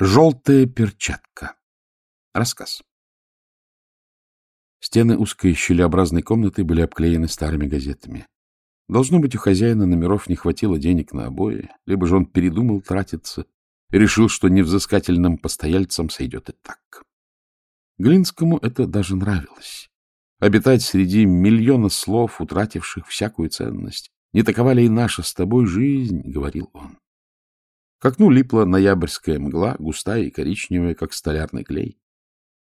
Желтая перчатка. Рассказ. Стены узкой щелеобразной комнаты были обклеены старыми газетами. Должно быть, у хозяина номеров не хватило денег на обои, либо же он передумал тратиться решил, что невзыскательным постояльцам сойдет и так. Глинскому это даже нравилось. Обитать среди миллиона слов, утративших всякую ценность. Не такова ли и наша с тобой жизнь, — говорил он. К окну липла ноябрьская мгла, густая и коричневая, как столярный клей.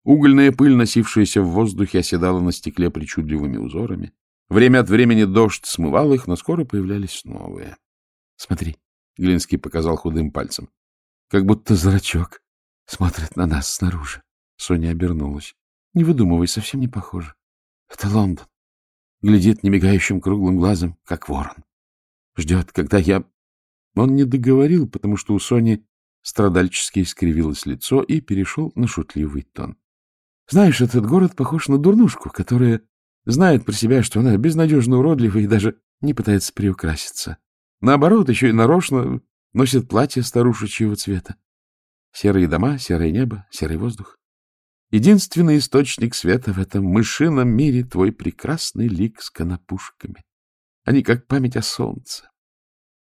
Угольная пыль, носившаяся в воздухе, оседала на стекле причудливыми узорами. Время от времени дождь смывал их, но скоро появлялись новые. — Смотри, — Глинский показал худым пальцем, — как будто зрачок смотрит на нас снаружи. Соня обернулась. — Не выдумывай, совсем не похоже. Это Лондон. Глядит немигающим круглым глазом, как ворон. Ждет, когда я он не договорил, потому что у Сони страдальчески искривилось лицо и перешел на шутливый тон. Знаешь, этот город похож на дурнушку, которая знает про себя, что она безнадежно уродлива и даже не пытается приукраситься. Наоборот, еще и нарочно носит платье старушечьего цвета. Серые дома, серое небо, серый воздух. Единственный источник света в этом мышином мире — твой прекрасный лик с конопушками. Они как память о солнце.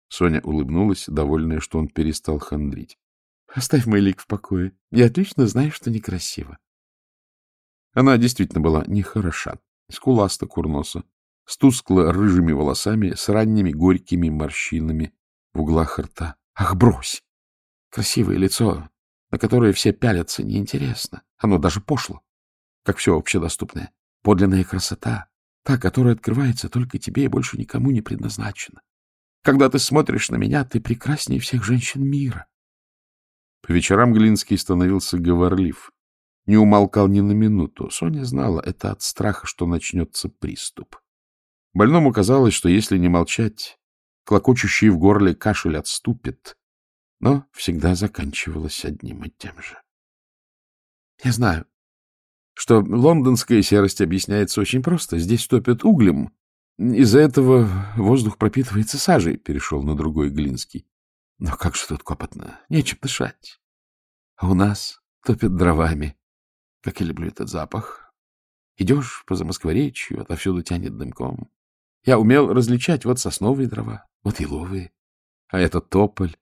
Соня улыбнулась, довольная, что он перестал хандрить. — Оставь мой лик в покое. Я отлично знаю, что некрасиво. Она действительно была нехороша, скуласта курноса, с тускло-рыжими волосами, с ранними горькими морщинами в углах рта. Ах, брось! Красивое лицо, на которое все пялятся, неинтересно. Оно даже пошло, как все общедоступное. Подлинная красота, та, которая открывается только тебе и больше никому не предназначена. Когда ты смотришь на меня, ты прекраснее всех женщин мира. По вечерам Глинский становился говорлив, не умолкал ни на минуту. Соня знала это от страха, что начнется приступ. Больному казалось, что если не молчать, клокочущий в горле кашель отступит, но всегда заканчивалось одним и тем же. Я знаю, что лондонская серость объясняется очень просто. Здесь топят углем, из-за этого воздух пропитывается сажей, — перешел на другой Глинский. Но как же тут копотно, нечем дышать. А у нас топят дровами. Как я люблю этот запах. Идешь по Замоскворечью, отовсюду тянет дымком. Я умел различать вот сосновые дрова, вот еловые, а это тополь.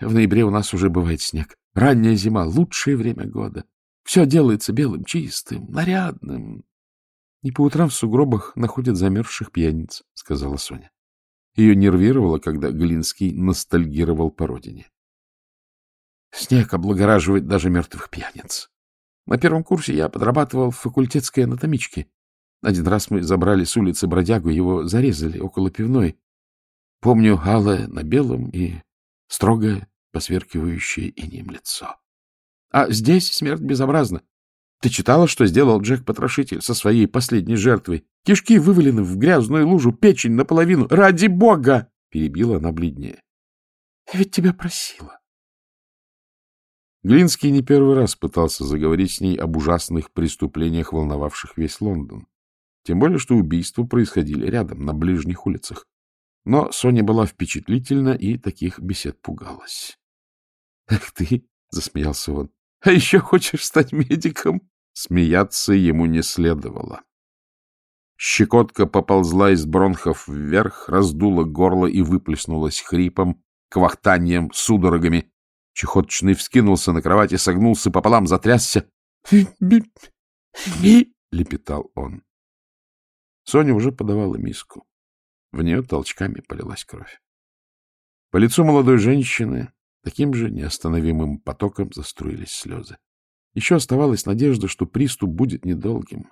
В ноябре у нас уже бывает снег. Ранняя зима — лучшее время года. Все делается белым, чистым, нарядным. И по утрам в сугробах находят замерзших пьяниц, — сказала Соня. Ее нервировало, когда Глинский ностальгировал по родине. Снег облагораживает даже мертвых пьяниц. На первом курсе я подрабатывал в факультетской анатомичке. Один раз мы забрали с улицы бродягу, его зарезали около пивной. Помню алое на белом и строгое, посверкивающее инеем лицо. А здесь смерть безобразна. Ты читала, что сделал Джек-потрошитель со своей последней жертвой? Кишки вывалены в грязную лужу, печень наполовину. Ради бога! — перебила она бледнее. — Я ведь тебя просила. Глинский не первый раз пытался заговорить с ней об ужасных преступлениях, волновавших весь Лондон. Тем более, что убийства происходили рядом, на ближних улицах. Но Соня была впечатлительна и таких бесед пугалась. — Ах ты! — засмеялся он. А еще хочешь стать медиком? Смеяться ему не следовало. Щекотка поползла из бронхов вверх, раздула горло и выплеснулась хрипом, квахтанием, судорогами. Чехоточный вскинулся на кровати, согнулся пополам, затрясся. Лепетал он. Соня уже подавала миску. В нее толчками полилась кровь. По лицу молодой женщины Таким же неостановимым потоком заструились слезы. Еще оставалась надежда, что приступ будет недолгим.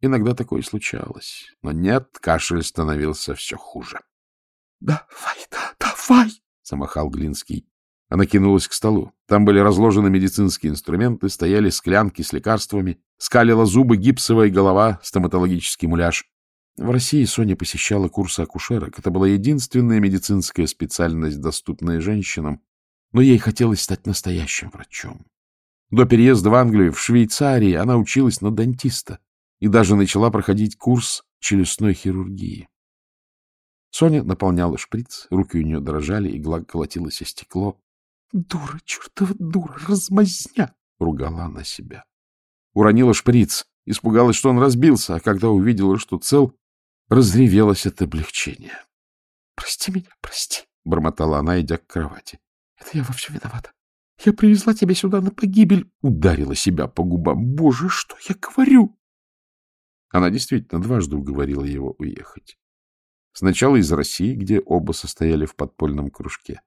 Иногда такое случалось. Но нет, кашель становился все хуже. — Давай, да, давай! — замахал Глинский. Она кинулась к столу. Там были разложены медицинские инструменты, стояли склянки с лекарствами, скалила зубы гипсовая голова, стоматологический муляж. В России Соня посещала курсы акушерок. Это была единственная медицинская специальность, доступная женщинам, но ей хотелось стать настоящим врачом. До переезда в Англию, в Швейцарии, она училась на дантиста и даже начала проходить курс челюстной хирургии. Соня наполняла шприц, руки у нее дрожали, игла колотилась о стекло. Дура, чертова дура, размазня! — ругала она себя. Уронила шприц, испугалась, что он разбился, а когда увидела, что цел, разревелась от облегчения. — Прости меня, прости, — бормотала она, идя к кровати. — Это я во всем виновата. Я привезла тебя сюда на погибель. Ударила себя по губам. Боже, что я говорю? Она действительно дважды уговорила его уехать. Сначала из России, где оба состояли в подпольном кружке.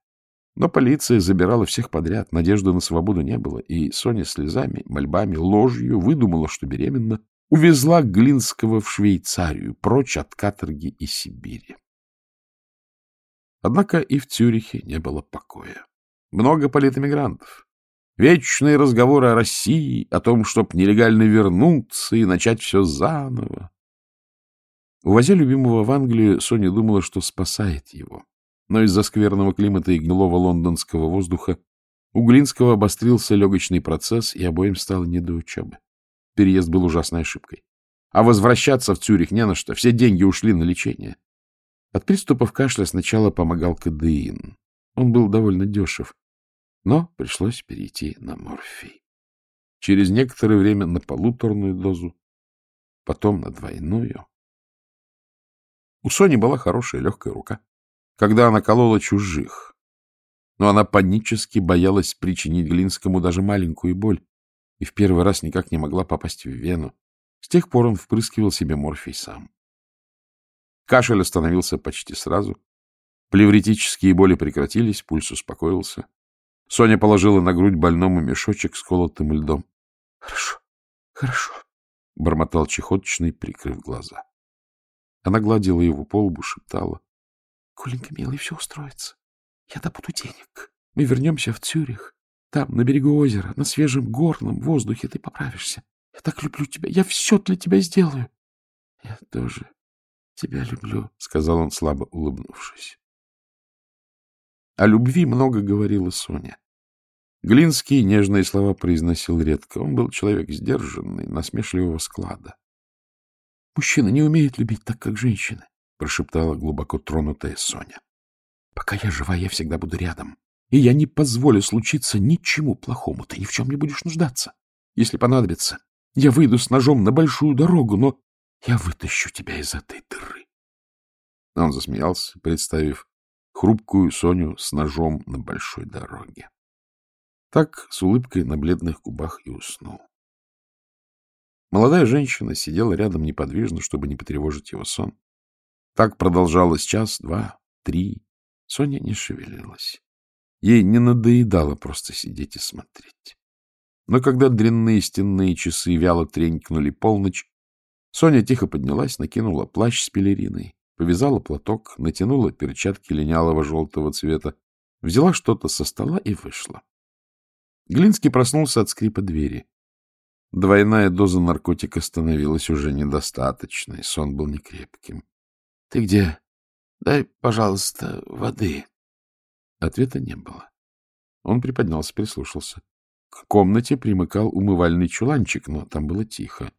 Но полиция забирала всех подряд, надежды на свободу не было, и Соня слезами, мольбами, ложью выдумала, что беременна, увезла Глинского в Швейцарию, прочь от каторги и Сибири. Однако и в Цюрихе не было покоя. Много политэмигрантов. Вечные разговоры о России, о том, чтоб нелегально вернуться и начать все заново. Увозя любимого в Англию, Соня думала, что спасает его. Но из-за скверного климата и гнилого лондонского воздуха у Глинского обострился легочный процесс, и обоим стало не до учебы. Переезд был ужасной ошибкой. А возвращаться в Цюрих не на что, все деньги ушли на лечение. От приступов кашля сначала помогал кадеин. Он был довольно дешев, но пришлось перейти на морфий. Через некоторое время на полуторную дозу, потом на двойную. У Сони была хорошая легкая рука, когда она колола чужих. Но она панически боялась причинить Глинскому даже маленькую боль и в первый раз никак не могла попасть в вену. С тех пор он впрыскивал себе морфий сам. Кашель остановился почти сразу. Плевритические боли прекратились, пульс успокоился. Соня положила на грудь больному мешочек с колотым льдом. — Хорошо, хорошо, — бормотал чехоточный, прикрыв глаза. Она гладила его по лбу, шептала. — Коленька, милый, все устроится. Я добуду денег. Мы вернемся в Цюрих. Там, на берегу озера, на свежем горном воздухе ты поправишься. Я так люблю тебя. Я все для тебя сделаю. — Я тоже тебя люблю, — сказал он, слабо улыбнувшись. О любви много говорила Соня. Глинский нежные слова произносил редко. Он был человек сдержанный, насмешливого склада. Мужчина не умеет любить так, как женщины, — прошептала глубоко тронутая Соня. — Пока я жива, я всегда буду рядом. И я не позволю случиться ничему плохому. Ты ни в чем не будешь нуждаться. Если понадобится, я выйду с ножом на большую дорогу, но я вытащу тебя из этой дыры. Он засмеялся, представив хрупкую Соню с ножом на большой дороге. Так, с улыбкой на бледных губах и уснул. Молодая женщина сидела рядом неподвижно, чтобы не потревожить его сон. Так продолжалось час, два, три. Соня не шевелилась. Ей не надоедало просто сидеть и смотреть. Но когда дрянные стенные часы вяло тренькнули полночь, Соня тихо поднялась, накинула плащ с пелериной, повязала платок, натянула перчатки линялого желтого цвета, взяла что-то со стола и вышла. Глинский проснулся от скрипа двери. Двойная доза наркотика становилась уже недостаточной, сон был некрепким. — Ты где? Дай, пожалуйста, воды. Ответа не было. Он приподнялся, прислушался. К комнате примыкал умывальный чуланчик, но там было тихо.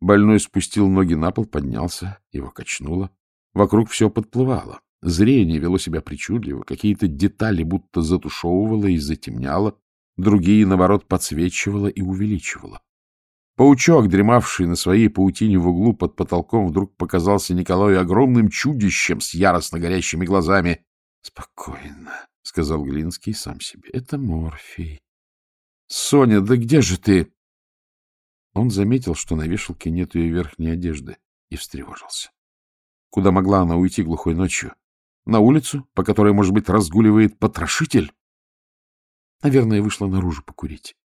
Больной спустил ноги на пол, поднялся, его качнуло. Вокруг все подплывало. Зрение вело себя причудливо, какие-то детали будто затушевывало и затемняло, другие, наоборот, подсвечивало и увеличивало. Паучок, дремавший на своей паутине в углу под потолком, вдруг показался Николаю огромным чудищем с яростно горящими глазами. — Спокойно, — сказал Глинский сам себе, — это морфий. — Соня, да где же ты? Он заметил, что на вешалке нет ее верхней одежды, и встревожился. Куда могла она уйти глухой ночью? На улицу, по которой, может быть, разгуливает потрошитель? Наверное, вышла наружу покурить.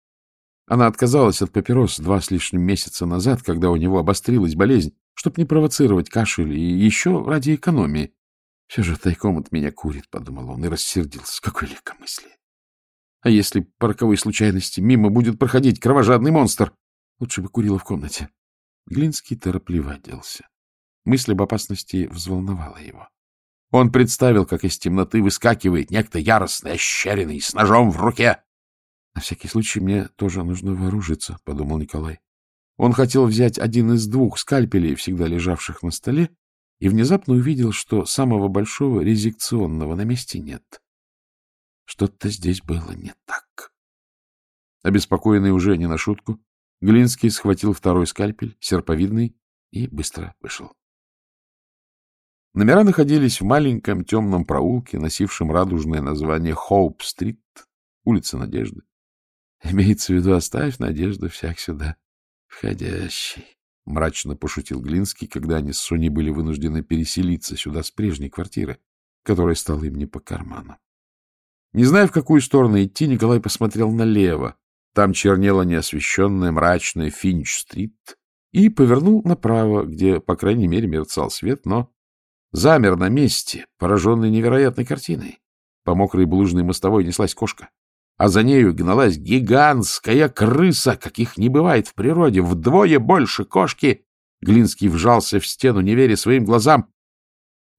Она отказалась от папирос два с лишним месяца назад, когда у него обострилась болезнь, чтобы не провоцировать кашель, и еще ради экономии. Все же тайком от меня курит, — подумал он, и рассердился. Какое легкомыслие! А если по роковой случайности мимо будет проходить кровожадный монстр? Лучше бы курила в комнате. Глинский торопливо оделся. Мысль об опасности взволновала его. Он представил, как из темноты выскакивает некто яростный, ощеренный, с ножом в руке. — На всякий случай мне тоже нужно вооружиться, — подумал Николай. Он хотел взять один из двух скальпелей, всегда лежавших на столе, и внезапно увидел, что самого большого резекционного на месте нет. Что-то здесь было не так. Обеспокоенный уже не на шутку, Глинский схватил второй скальпель, серповидный, и быстро вышел. Номера находились в маленьком темном проулке, носившем радужное название Хоуп-стрит, улица Надежды. Имеется в виду, оставь надежду всяк сюда входящий. Мрачно пошутил Глинский, когда они с Соней были вынуждены переселиться сюда с прежней квартиры, которая стала им не по карману. Не зная, в какую сторону идти, Николай посмотрел налево. Там чернела неосвещенная мрачная Финч-стрит и повернул направо, где, по крайней мере, мерцал свет, но замер на месте, пораженный невероятной картиной. По мокрой блужной мостовой неслась кошка а за нею гналась гигантская крыса, каких не бывает в природе, вдвое больше кошки. Глинский вжался в стену, не веря своим глазам,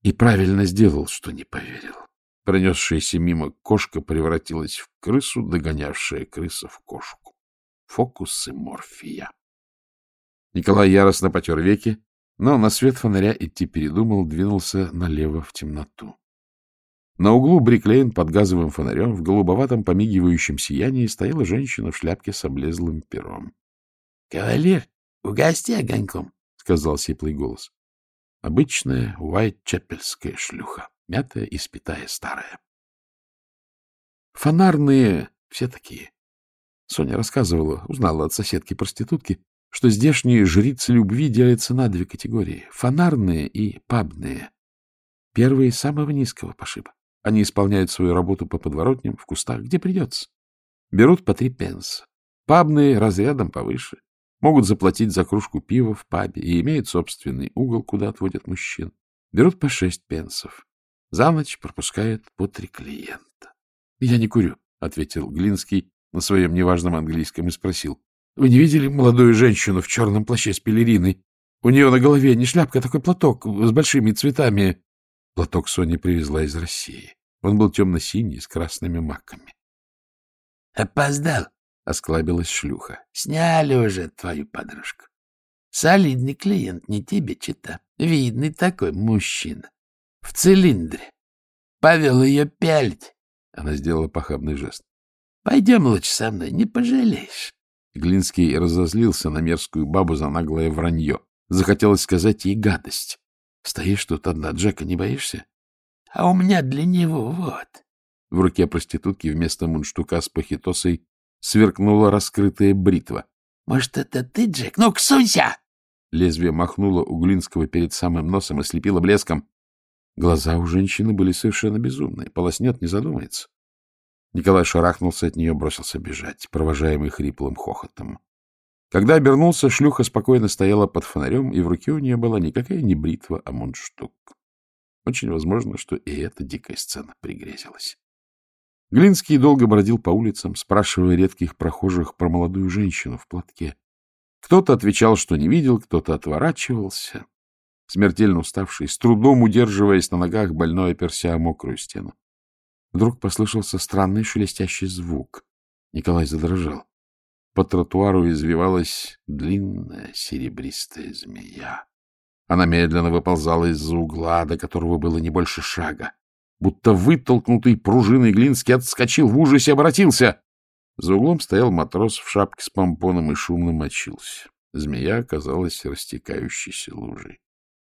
и правильно сделал, что не поверил. Пронесшаяся мимо кошка превратилась в крысу, догонявшая крыса в кошку. Фокусы морфия. Николай яростно потер веки, но на свет фонаря идти передумал, двинулся налево в темноту. На углу Бриклейн под газовым фонарем в голубоватом помигивающем сиянии стояла женщина в шляпке с облезлым пером. — Кавалер, угости огоньком, — сказал сиплый голос. Обычная уайт-чепельская шлюха, мятая и спитая старая. Фонарные все такие. Соня рассказывала, узнала от соседки-проститутки, что здешние жрицы любви делятся на две категории — фонарные и пабные. Первые — самого низкого пошиба. Они исполняют свою работу по подворотням, в кустах, где придется. Берут по три пенса. Пабные разрядом повыше. Могут заплатить за кружку пива в пабе и имеют собственный угол, куда отводят мужчин. Берут по шесть пенсов. За ночь пропускают по три клиента. — Я не курю, — ответил Глинский на своем неважном английском и спросил. — Вы не видели молодую женщину в черном плаще с пелериной? У нее на голове не шляпка, а такой платок с большими цветами. Платок Соня привезла из России. Он был темно-синий, с красными маками. — Опоздал, — осклабилась шлюха. — Сняли уже твою подружку. Солидный клиент, не тебе чита. Видный такой мужчина. В цилиндре. Повел ее пялить. Она сделала похабный жест. — Пойдем лучше со мной, не пожалеешь. Глинский разозлился на мерзкую бабу за наглое вранье. Захотелось сказать ей гадость. — Стоишь тут одна, Джека, не боишься? а у меня для него вот. В руке проститутки вместо мундштука с пахитосой сверкнула раскрытая бритва. — Может, это ты, Джек? Ну-ка, сунься! Лезвие махнуло у Глинского перед самым носом и слепило блеском. Глаза у женщины были совершенно безумные. Полоснет, не задумается. Николай шарахнулся от нее, бросился бежать, провожаемый хриплым хохотом. Когда обернулся, шлюха спокойно стояла под фонарем, и в руке у нее была никакая не бритва, а мундштук. Очень возможно, что и эта дикая сцена пригрезилась. Глинский долго бродил по улицам, спрашивая редких прохожих про молодую женщину в платке. Кто-то отвечал, что не видел, кто-то отворачивался. Смертельно уставший, с трудом удерживаясь на ногах, больной оперся о мокрую стену. Вдруг послышался странный шелестящий звук. Николай задрожал. По тротуару извивалась длинная серебристая змея. Она медленно выползала из-за угла, до которого было не больше шага. Будто вытолкнутый пружиной Глинский отскочил в ужасе, обратился. За углом стоял матрос в шапке с помпоном и шумно мочился. Змея оказалась растекающейся лужей.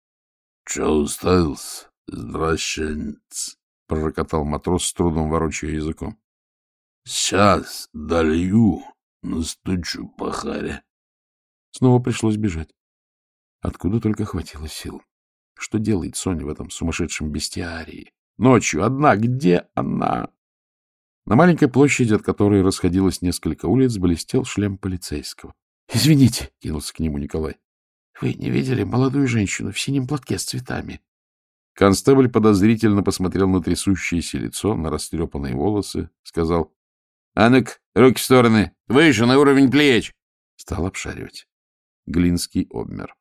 — Че уставился, здращенец? — пророкотал матрос с трудом ворочая языком. — Сейчас долью, настучу по харе. Снова пришлось бежать. Откуда только хватило сил? Что делает Соня в этом сумасшедшем бестиарии? Ночью одна. Где она? На маленькой площади, от которой расходилось несколько улиц, блестел шлем полицейского. — Извините, — кинулся к нему Николай. — Вы не видели молодую женщину в синем платке с цветами? Констебль подозрительно посмотрел на трясущееся лицо, на растрепанные волосы, сказал. — Анок, руки в стороны, выше, на уровень плеч. Стал обшаривать. Глинский обмер.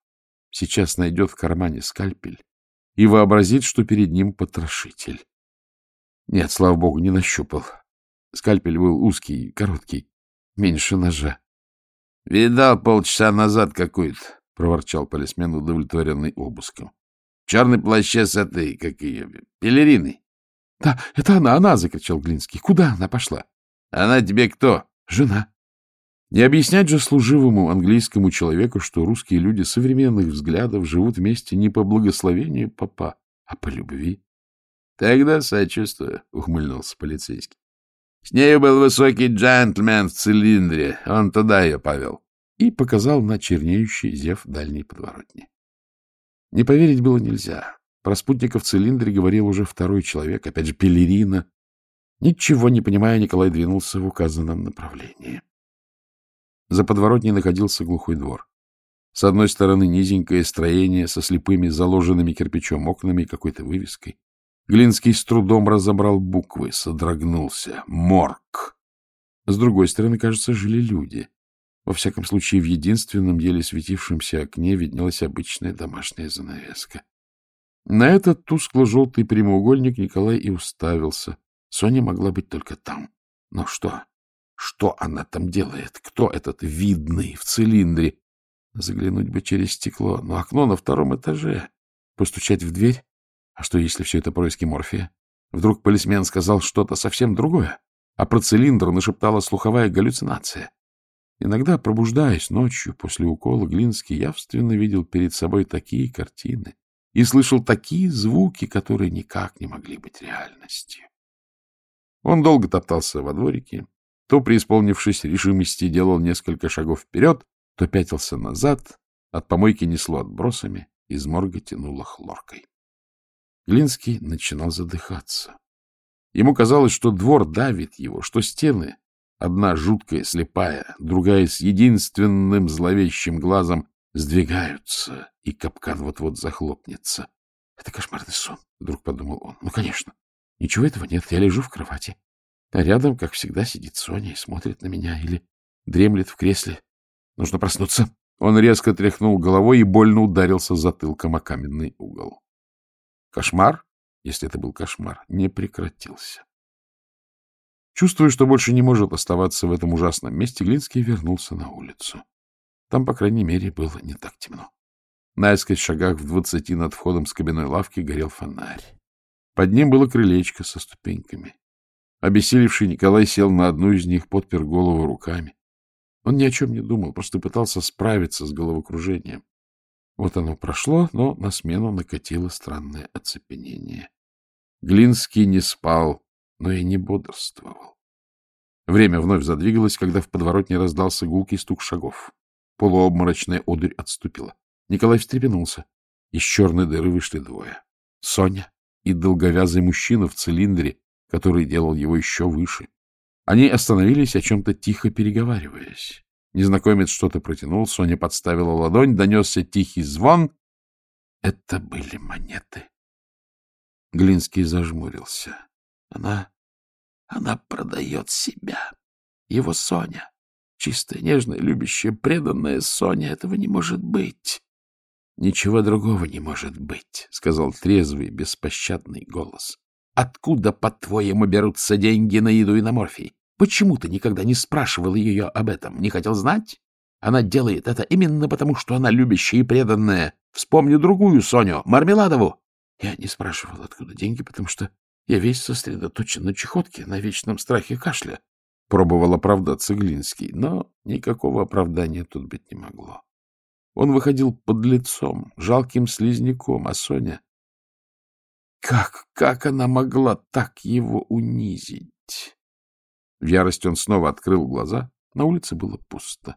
Сейчас найдет в кармане скальпель и вообразит, что перед ним потрошитель. Нет, слава богу, не нащупал. Скальпель был узкий, короткий, меньше ножа. — Видал полчаса назад какую-то, — проворчал полисмен, удовлетворенный обыском. — В черной плаще с этой, как ее, пелериной. — Да, это она, она! — закричал Глинский. — Куда она пошла? — Она тебе кто? — Жена. Не объяснять же служивому английскому человеку, что русские люди современных взглядов живут вместе не по благословению папа, а по любви. — Тогда сочувствую, — ухмыльнулся полицейский. С нею был высокий джентльмен в цилиндре, он туда ее повел. И показал на чернеющий зев дальней подворотни. Не поверить было нельзя. Про спутника в цилиндре говорил уже второй человек, опять же пелерина. Ничего не понимая, Николай двинулся в указанном направлении. За подворотней находился глухой двор. С одной стороны низенькое строение со слепыми заложенными кирпичом окнами и какой-то вывеской. Глинский с трудом разобрал буквы, содрогнулся. Морг. С другой стороны, кажется, жили люди. Во всяком случае, в единственном деле светившемся окне виднелась обычная домашняя занавеска. На этот тускло-желтый прямоугольник Николай и уставился. Соня могла быть только там. Но что? Что она там делает? Кто этот видный в цилиндре? Заглянуть бы через стекло. Но окно на втором этаже. Постучать в дверь? А что, если все это происки морфия? Вдруг полисмен сказал что-то совсем другое, а про цилиндр нашептала слуховая галлюцинация. Иногда, пробуждаясь ночью после укола, Глинский явственно видел перед собой такие картины и слышал такие звуки, которые никак не могли быть реальностью. Он долго топтался во дворике, то, преисполнившись решимости, делал несколько шагов вперед, то пятился назад, от помойки несло отбросами, из морга тянуло хлоркой. Глинский начинал задыхаться. Ему казалось, что двор давит его, что стены, одна жуткая, слепая, другая с единственным зловещим глазом, сдвигаются, и капкан вот-вот захлопнется. — Это кошмарный сон, — вдруг подумал он. — Ну, конечно. Ничего этого нет, я лежу в кровати. А рядом, как всегда, сидит Соня и смотрит на меня или дремлет в кресле. Нужно проснуться. Он резко тряхнул головой и больно ударился затылком о каменный угол. Кошмар, если это был кошмар, не прекратился. Чувствуя, что больше не может оставаться в этом ужасном месте, Глинский вернулся на улицу. Там, по крайней мере, было не так темно. Наискось шагах в двадцати над входом с кабиной лавки горел фонарь. Под ним было крылечко со ступеньками. Обессилевший Николай сел на одну из них, подпер голову руками. Он ни о чем не думал, просто пытался справиться с головокружением. Вот оно прошло, но на смену накатило странное оцепенение. Глинский не спал, но и не бодрствовал. Время вновь задвигалось, когда в подворотне раздался гулкий стук шагов. Полуобморочная одурь отступила. Николай встрепенулся. Из черной дыры вышли двое. Соня и долговязый мужчина в цилиндре, который делал его еще выше. Они остановились, о чем-то тихо переговариваясь. Незнакомец что-то протянул, Соня подставила ладонь, донесся тихий звон. Это были монеты. Глинский зажмурился. Она... она продает себя. Его Соня. Чистая, нежная, любящая, преданная Соня. Этого не может быть. Ничего другого не может быть, — сказал трезвый, беспощадный голос. Откуда, по-твоему, берутся деньги на еду и на морфий? Почему ты никогда не спрашивал ее об этом? Не хотел знать? Она делает это именно потому, что она любящая и преданная. Вспомни другую Соню, Мармеладову. Я не спрашивал, откуда деньги, потому что я весь сосредоточен на чехотке, на вечном страхе кашля. Пробовал оправдаться Глинский, но никакого оправдания тут быть не могло. Он выходил под лицом, жалким слизняком, а Соня... Как, как она могла так его унизить? В ярости он снова открыл глаза. На улице было пусто.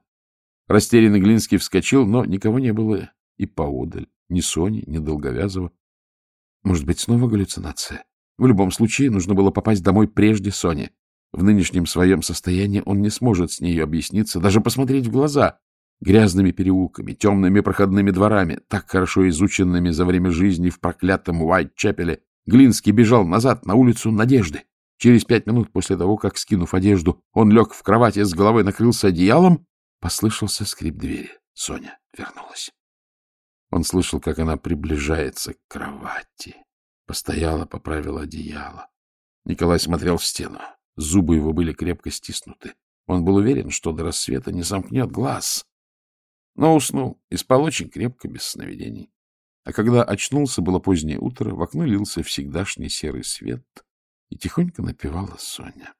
Растерянный Глинский вскочил, но никого не было и поодаль. Ни Сони, ни Долговязова. Может быть, снова галлюцинация? В любом случае, нужно было попасть домой прежде Сони. В нынешнем своем состоянии он не сможет с ней объясниться, даже посмотреть в глаза. Грязными переулками, темными проходными дворами, так хорошо изученными за время жизни в проклятом Уайт-Чепеле, Глинский бежал назад на улицу Надежды. Через пять минут после того, как, скинув одежду, он лег в кровати, с головой накрылся одеялом, послышался скрип двери. Соня вернулась. Он слышал, как она приближается к кровати. Постояла, поправила одеяло. Николай смотрел в стену. Зубы его были крепко стиснуты. Он был уверен, что до рассвета не замкнет глаз. Но уснул и спал очень крепко, без сновидений. А когда очнулся, было позднее утро, в окно лился всегдашний серый свет — И тихонько напевала Соня.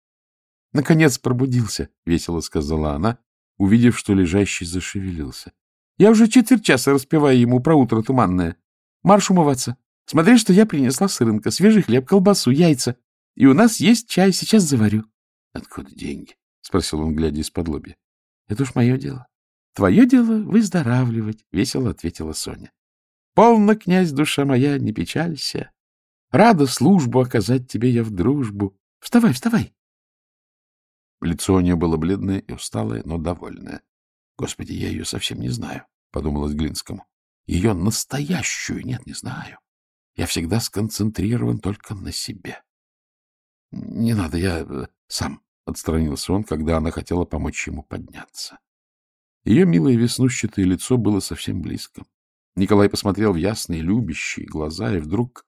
— Наконец пробудился, — весело сказала она, увидев, что лежащий зашевелился. — Я уже четверть часа распеваю ему про утро туманное. Марш умываться. Смотри, что я принесла с рынка. Свежий хлеб, колбасу, яйца. И у нас есть чай, сейчас заварю. — Откуда деньги? — спросил он, глядя из-под лобья. — Это уж мое дело. — Твое дело выздоравливать, — весело ответила Соня. — Полно, князь, душа моя, не печалься. Рада службу оказать тебе я в дружбу. Вставай, вставай. Лицо у нее было бледное и усталое, но довольное. Господи, я ее совсем не знаю, — подумалось Глинскому. Ее настоящую нет, не знаю. Я всегда сконцентрирован только на себе. — Не надо, я э, сам, — отстранился он, когда она хотела помочь ему подняться. Ее милое веснущатое лицо было совсем близко. Николай посмотрел в ясные, любящие глаза и вдруг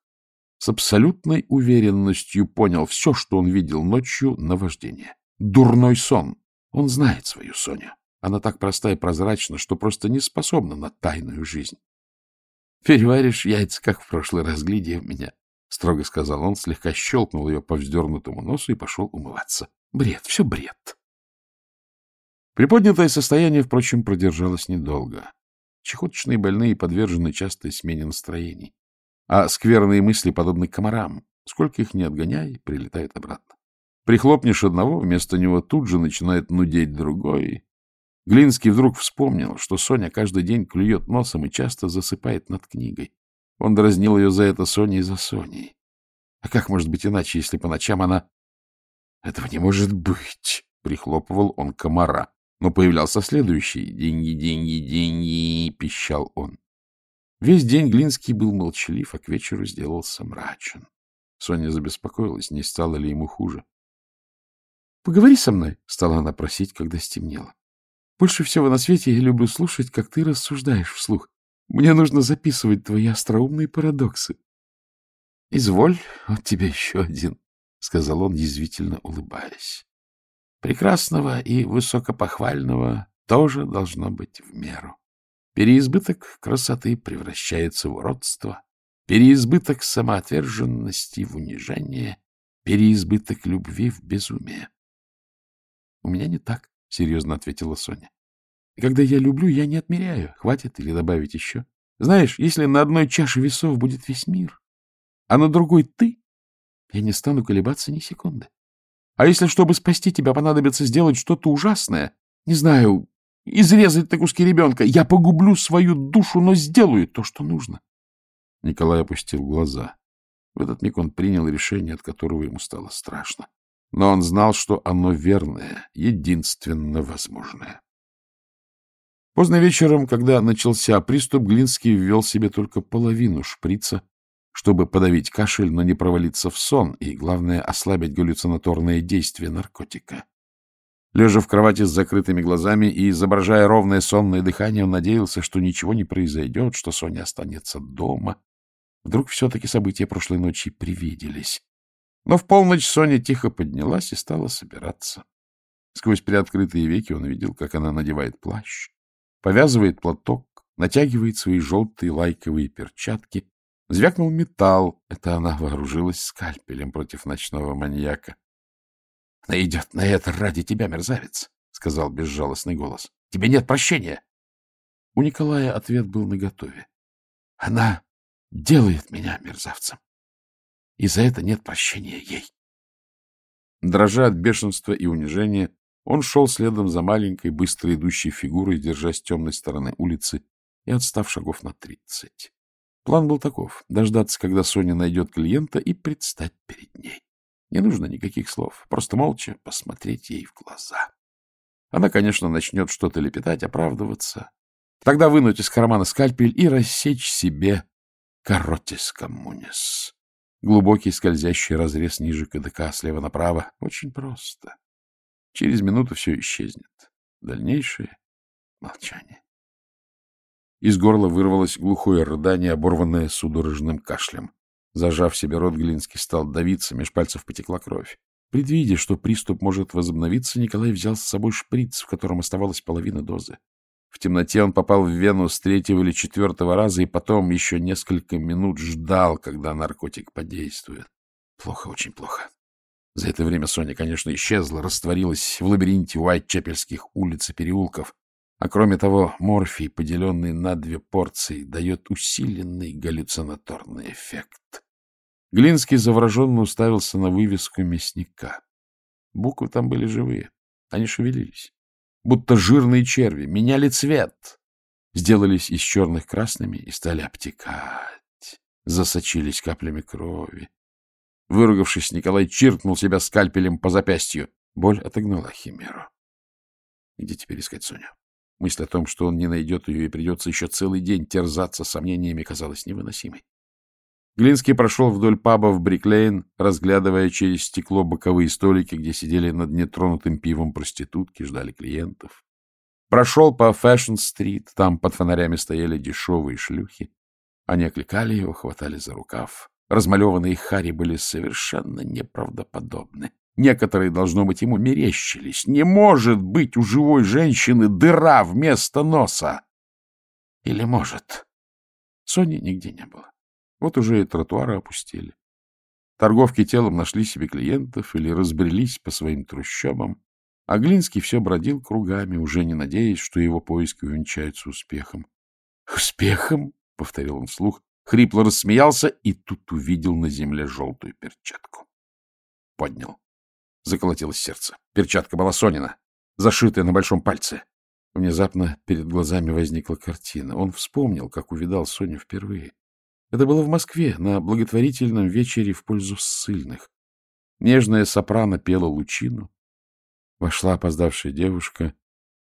с абсолютной уверенностью понял все, что он видел ночью, наваждение. Дурной сон. Он знает свою Соню. Она так проста и прозрачна, что просто не способна на тайную жизнь. — Переваришь яйца, как в прошлый раз, гляди в меня, — строго сказал он, слегка щелкнул ее по вздернутому носу и пошел умываться. Бред, все бред. Приподнятое состояние, впрочем, продержалось недолго. Чехоточные больные подвержены частой смене настроений. А скверные мысли подобны комарам. Сколько их не отгоняй, прилетают обратно. Прихлопнешь одного, вместо него тут же начинает нудеть другой. Глинский вдруг вспомнил, что Соня каждый день клюет носом и часто засыпает над книгой. Он дразнил ее за это Соней за Соней. А как может быть иначе, если по ночам она... Этого не может быть, прихлопывал он комара. Но появлялся следующий. Деньги, деньги, деньги, пищал он. Весь день Глинский был молчалив, а к вечеру сделался мрачен. Соня забеспокоилась, не стало ли ему хуже. — Поговори со мной, — стала она просить, когда стемнело. — Больше всего на свете я люблю слушать, как ты рассуждаешь вслух. Мне нужно записывать твои остроумные парадоксы. — Изволь, вот тебе еще один, — сказал он, язвительно улыбаясь. — Прекрасного и высокопохвального тоже должно быть в меру. Переизбыток красоты превращается в уродство, переизбыток самоотверженности в унижение, переизбыток любви в безумие. — У меня не так, — серьезно ответила Соня. — Когда я люблю, я не отмеряю, хватит или добавить еще. Знаешь, если на одной чаше весов будет весь мир, а на другой ты, я не стану колебаться ни секунды. А если, чтобы спасти тебя, понадобится сделать что-то ужасное, не знаю, изрезать на куски ребенка, я погублю свою душу, но сделаю то, что нужно. Николай опустил глаза. В этот миг он принял решение, от которого ему стало страшно но он знал, что оно верное, единственно возможное. Поздно вечером, когда начался приступ, Глинский ввел себе только половину шприца, чтобы подавить кашель, но не провалиться в сон и, главное, ослабить галлюцинаторное действие наркотика. Лежа в кровати с закрытыми глазами и изображая ровное сонное дыхание, он надеялся, что ничего не произойдет, что Соня останется дома. Вдруг все-таки события прошлой ночи привиделись. Но в полночь Соня тихо поднялась и стала собираться. Сквозь приоткрытые веки он видел, как она надевает плащ, повязывает платок, натягивает свои желтые лайковые перчатки. Звякнул металл. Это она вооружилась скальпелем против ночного маньяка. — Она идет на это ради тебя, мерзавец, — сказал безжалостный голос. — Тебе нет прощения. У Николая ответ был наготове. — Она делает меня мерзавцем и за это нет прощения ей. Дрожа от бешенства и унижения, он шел следом за маленькой, быстро идущей фигурой, держась темной стороны улицы и отстав шагов на тридцать. План был таков — дождаться, когда Соня найдет клиента, и предстать перед ней. Не нужно никаких слов, просто молча посмотреть ей в глаза. Она, конечно, начнет что-то лепетать, оправдываться. Тогда вынуть из кармана скальпель и рассечь себе коротис коммунис. Глубокий скользящий разрез ниже КДК, слева направо. Очень просто. Через минуту все исчезнет. Дальнейшее молчание. Из горла вырвалось глухое рыдание, оборванное судорожным кашлем. Зажав себе рот, Глинский стал давиться, меж пальцев потекла кровь. Предвидя, что приступ может возобновиться, Николай взял с собой шприц, в котором оставалась половина дозы. В темноте он попал в вену с третьего или четвертого раза и потом еще несколько минут ждал, когда наркотик подействует. Плохо, очень плохо. За это время Соня, конечно, исчезла, растворилась в лабиринте Уайт-Чепельских улиц и переулков. А кроме того, морфий, поделенный на две порции, дает усиленный галлюцинаторный эффект. Глинский завороженно уставился на вывеску мясника. Буквы там были живые, они шевелились, будто жирные черви, меняли цвет, сделались из черных красными и стали обтекать, засочились каплями крови. Выругавшись, Николай чиркнул себя скальпелем по запястью. Боль отогнала химеру. Где теперь искать Соню? Мысль о том, что он не найдет ее и придется еще целый день терзаться сомнениями, казалась невыносимой. Глинский прошел вдоль паба в Бриклейн, разглядывая через стекло боковые столики, где сидели над нетронутым пивом проститутки, ждали клиентов. Прошел по Фэшн-стрит, там под фонарями стояли дешевые шлюхи. Они окликали его, хватали за рукав. Размалеванные хари были совершенно неправдоподобны. Некоторые, должно быть, ему мерещились. Не может быть у живой женщины дыра вместо носа! Или может? Сони нигде не было. Вот уже и тротуары опустили. Торговки телом нашли себе клиентов или разбрелись по своим трущобам, а Глинский все бродил кругами, уже не надеясь, что его поиски увенчаются успехом. — Успехом? — повторил он вслух, хрипло рассмеялся и тут увидел на земле желтую перчатку. Поднял. Заколотилось сердце. Перчатка была Сонина, зашитая на большом пальце. Внезапно перед глазами возникла картина. Он вспомнил, как увидал Соню впервые. Это было в Москве, на благотворительном вечере в пользу ссыльных. Нежная сопрано пела лучину. Вошла опоздавшая девушка.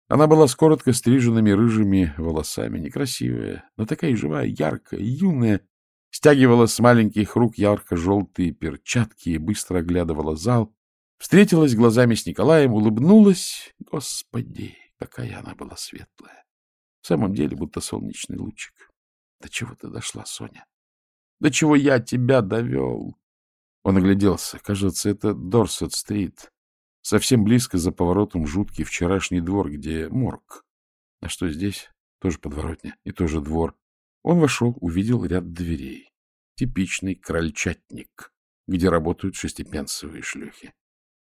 Она была с коротко стриженными рыжими волосами, некрасивая, но такая живая, яркая, юная, стягивала с маленьких рук ярко-желтые перчатки и быстро оглядывала зал, встретилась глазами с Николаем, улыбнулась. Господи, какая она была светлая! В самом деле, будто солнечный лучик. До чего ты дошла, Соня? До чего я тебя довел? Он огляделся. Кажется, это Дорсет-стрит. Совсем близко за поворотом жуткий вчерашний двор, где морг. А что здесь? Тоже подворотня и тоже двор. Он вошел, увидел ряд дверей. Типичный крольчатник, где работают шестипенсовые шлюхи.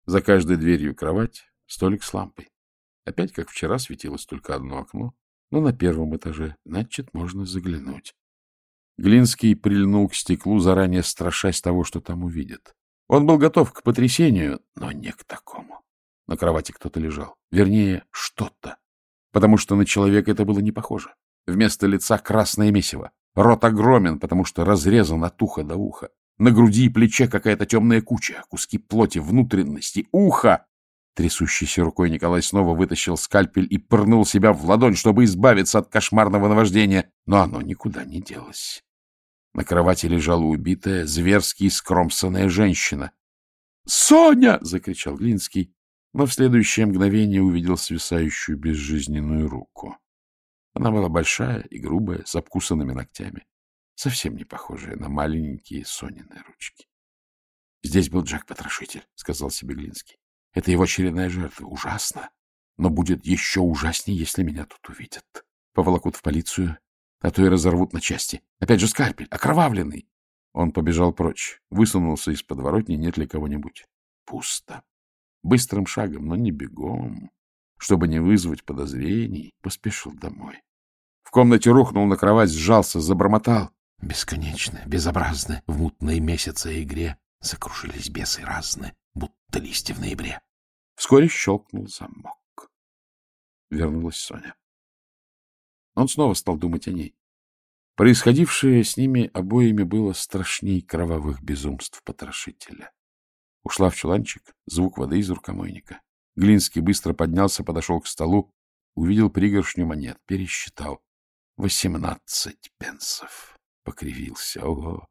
За каждой дверью кровать, столик с лампой. Опять, как вчера, светилось только одно окно, но на первом этаже, значит, можно заглянуть. Глинский прильнул к стеклу, заранее страшась того, что там увидит. Он был готов к потрясению, но не к такому. На кровати кто-то лежал. Вернее, что-то. Потому что на человека это было не похоже. Вместо лица красное месиво. Рот огромен, потому что разрезан от уха до уха. На груди и плече какая-то темная куча, куски плоти, внутренности, ухо. Трясущейся рукой Николай снова вытащил скальпель и пырнул себя в ладонь, чтобы избавиться от кошмарного наваждения, но оно никуда не делось. На кровати лежала убитая, зверски скромсанная женщина. «Соня!» — закричал Глинский, но в следующее мгновение увидел свисающую безжизненную руку. Она была большая и грубая, с обкусанными ногтями, совсем не похожая на маленькие Сонины ручки. «Здесь был Джек-потрошитель», — сказал себе Глинский. «Это его очередная жертва. Ужасно, но будет еще ужаснее, если меня тут увидят. Поволокут в полицию, а то и разорвут на части. Опять же скальпель, окровавленный. Он побежал прочь, высунулся из подворотни, нет ли кого-нибудь. Пусто. Быстрым шагом, но не бегом. Чтобы не вызвать подозрений, поспешил домой. В комнате рухнул на кровать, сжался, забормотал. Бесконечно, безобразно, в мутные месяцы игре закружились бесы разные, будто листья в ноябре. Вскоре щелкнул замок. Вернулась Соня. Он снова стал думать о ней. Происходившее с ними обоими было страшней кровавых безумств потрошителя. Ушла в чуланчик, звук воды из рукомойника. Глинский быстро поднялся, подошел к столу, увидел пригоршню монет, пересчитал. Восемнадцать пенсов. Покривился. Ого!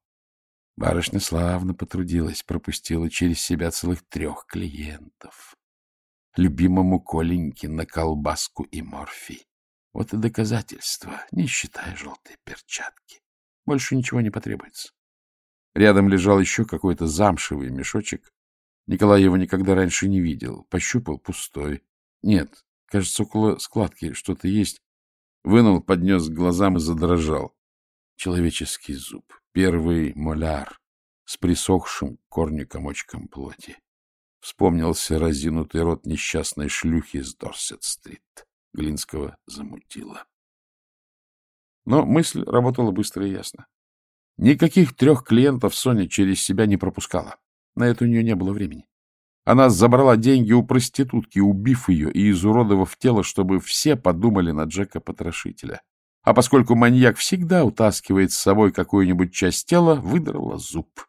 Барышня славно потрудилась, пропустила через себя целых трех клиентов. Любимому Коленьке на колбаску и морфий. Вот и доказательство, не считая желтой перчатки. Больше ничего не потребуется. Рядом лежал еще какой-то замшевый мешочек. Николай его никогда раньше не видел. Пощупал пустой. Нет, кажется, около складки что-то есть. Вынул, поднес к глазам и задрожал. Человеческий зуб. Первый моляр. с присохшим корню комочком плоти. Вспомнился разинутый рот несчастной шлюхи с Дорсет-стрит. Глинского замутило. Но мысль работала быстро и ясно. Никаких трех клиентов Соня через себя не пропускала. На это у нее не было времени. Она забрала деньги у проститутки, убив ее и изуродовав тело, чтобы все подумали на Джека-потрошителя. А поскольку маньяк всегда утаскивает с собой какую-нибудь часть тела, выдрала зуб.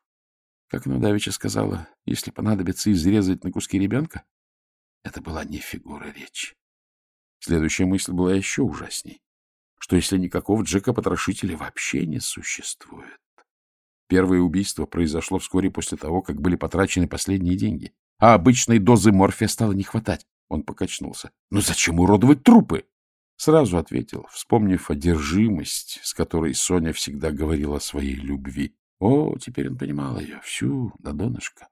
Как она давеча сказала, если понадобится изрезать на куски ребенка, это была не фигура речи. Следующая мысль была еще ужасней. Что если никакого Джека-потрошителя вообще не существует? Первое убийство произошло вскоре после того, как были потрачены последние деньги, а обычной дозы морфия стало не хватать. Он покачнулся. «Ну зачем уродовать трупы?» Сразу ответил, вспомнив одержимость, с которой Соня всегда говорила о своей любви. О, теперь он понимал ее, всю, до донышка.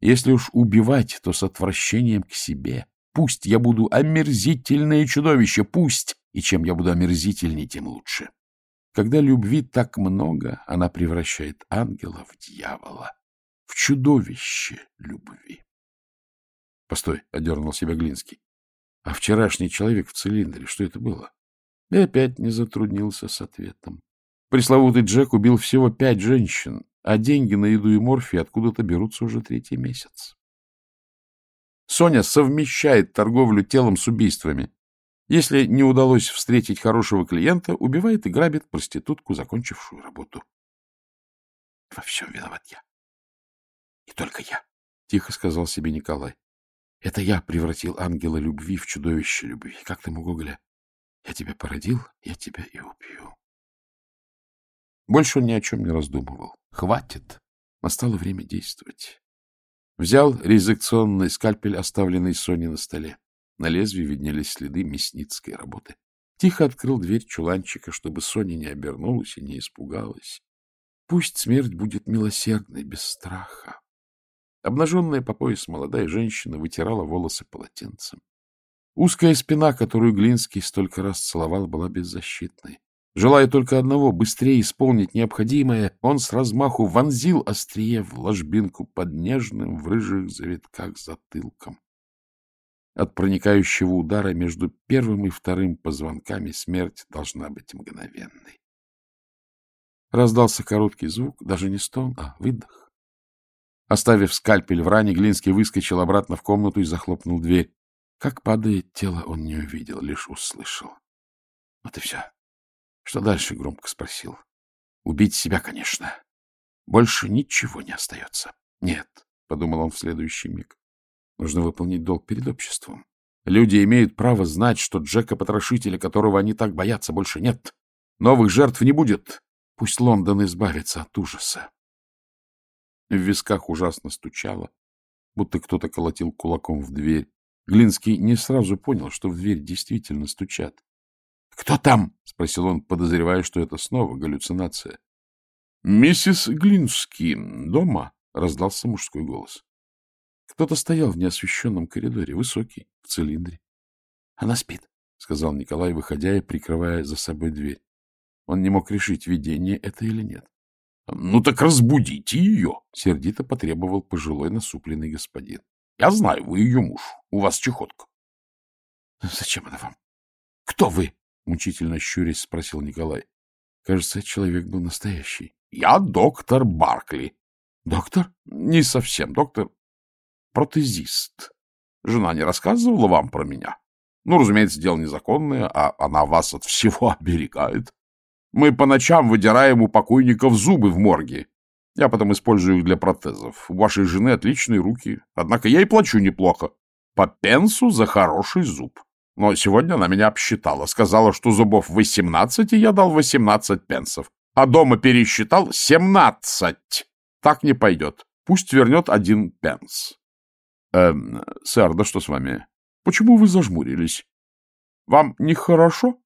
Если уж убивать, то с отвращением к себе. Пусть я буду омерзительное чудовище, пусть, и чем я буду омерзительней, тем лучше. Когда любви так много, она превращает ангела в дьявола, в чудовище любви. Постой, — одернул себя Глинский. А вчерашний человек в цилиндре, что это было? И опять не затруднился с ответом. Пресловутый Джек убил всего пять женщин, а деньги на еду и морфий откуда-то берутся уже третий месяц. Соня совмещает торговлю телом с убийствами. Если не удалось встретить хорошего клиента, убивает и грабит проститутку, закончившую работу. Во всем виноват я. И только я, — тихо сказал себе Николай. Это я превратил ангела любви в чудовище любви. Как ты мог, Гоголя? Я тебя породил, я тебя и убью. Больше он ни о чем не раздумывал. Хватит. Настало время действовать. Взял резекционный скальпель, оставленный Соней на столе. На лезвии виднелись следы мясницкой работы. Тихо открыл дверь чуланчика, чтобы Соня не обернулась и не испугалась. Пусть смерть будет милосердной, без страха. Обнаженная по пояс молодая женщина вытирала волосы полотенцем. Узкая спина, которую Глинский столько раз целовал, была беззащитной. Желая только одного — быстрее исполнить необходимое, он с размаху вонзил острие в ложбинку под нежным в рыжих завитках затылком. От проникающего удара между первым и вторым позвонками смерть должна быть мгновенной. Раздался короткий звук, даже не стон, а выдох. Оставив скальпель в ране, Глинский выскочил обратно в комнату и захлопнул дверь. Как падает тело, он не увидел, лишь услышал. Вот и все. Что дальше? — громко спросил. — Убить себя, конечно. Больше ничего не остается. Нет, — подумал он в следующий миг. Нужно выполнить долг перед обществом. Люди имеют право знать, что Джека-потрошителя, которого они так боятся, больше нет. Новых жертв не будет. Пусть Лондон избавится от ужаса. В висках ужасно стучало, будто кто-то колотил кулаком в дверь. Глинский не сразу понял, что в дверь действительно стучат. «Кто там?» — спросил он, подозревая, что это снова галлюцинация. «Миссис Глински дома?» — раздался мужской голос. Кто-то стоял в неосвещенном коридоре, высокий, в цилиндре. «Она спит», — сказал Николай, выходя и прикрывая за собой дверь. Он не мог решить, видение это или нет. — Ну так разбудите ее, — сердито потребовал пожилой насупленный господин. — Я знаю, вы ее муж. У вас чехотка. — Зачем это вам? — Кто вы? — мучительно щурясь спросил Николай. Кажется, человек был настоящий. — Я доктор Баркли. — Доктор? — Не совсем доктор. Протезист. Жена не рассказывала вам про меня? Ну, разумеется, дело незаконное, а она вас от всего оберегает. Мы по ночам выдираем у покойников зубы в морге. Я потом использую их для протезов. У вашей жены отличные руки, однако я и плачу неплохо. По пенсу за хороший зуб. Но сегодня она меня обсчитала. Сказала, что зубов 18, и я дал 18 пенсов. А дома пересчитал 17. Так не пойдет. Пусть вернет один пенс. Эм, сэр, да что с вами? Почему вы зажмурились? Вам нехорошо?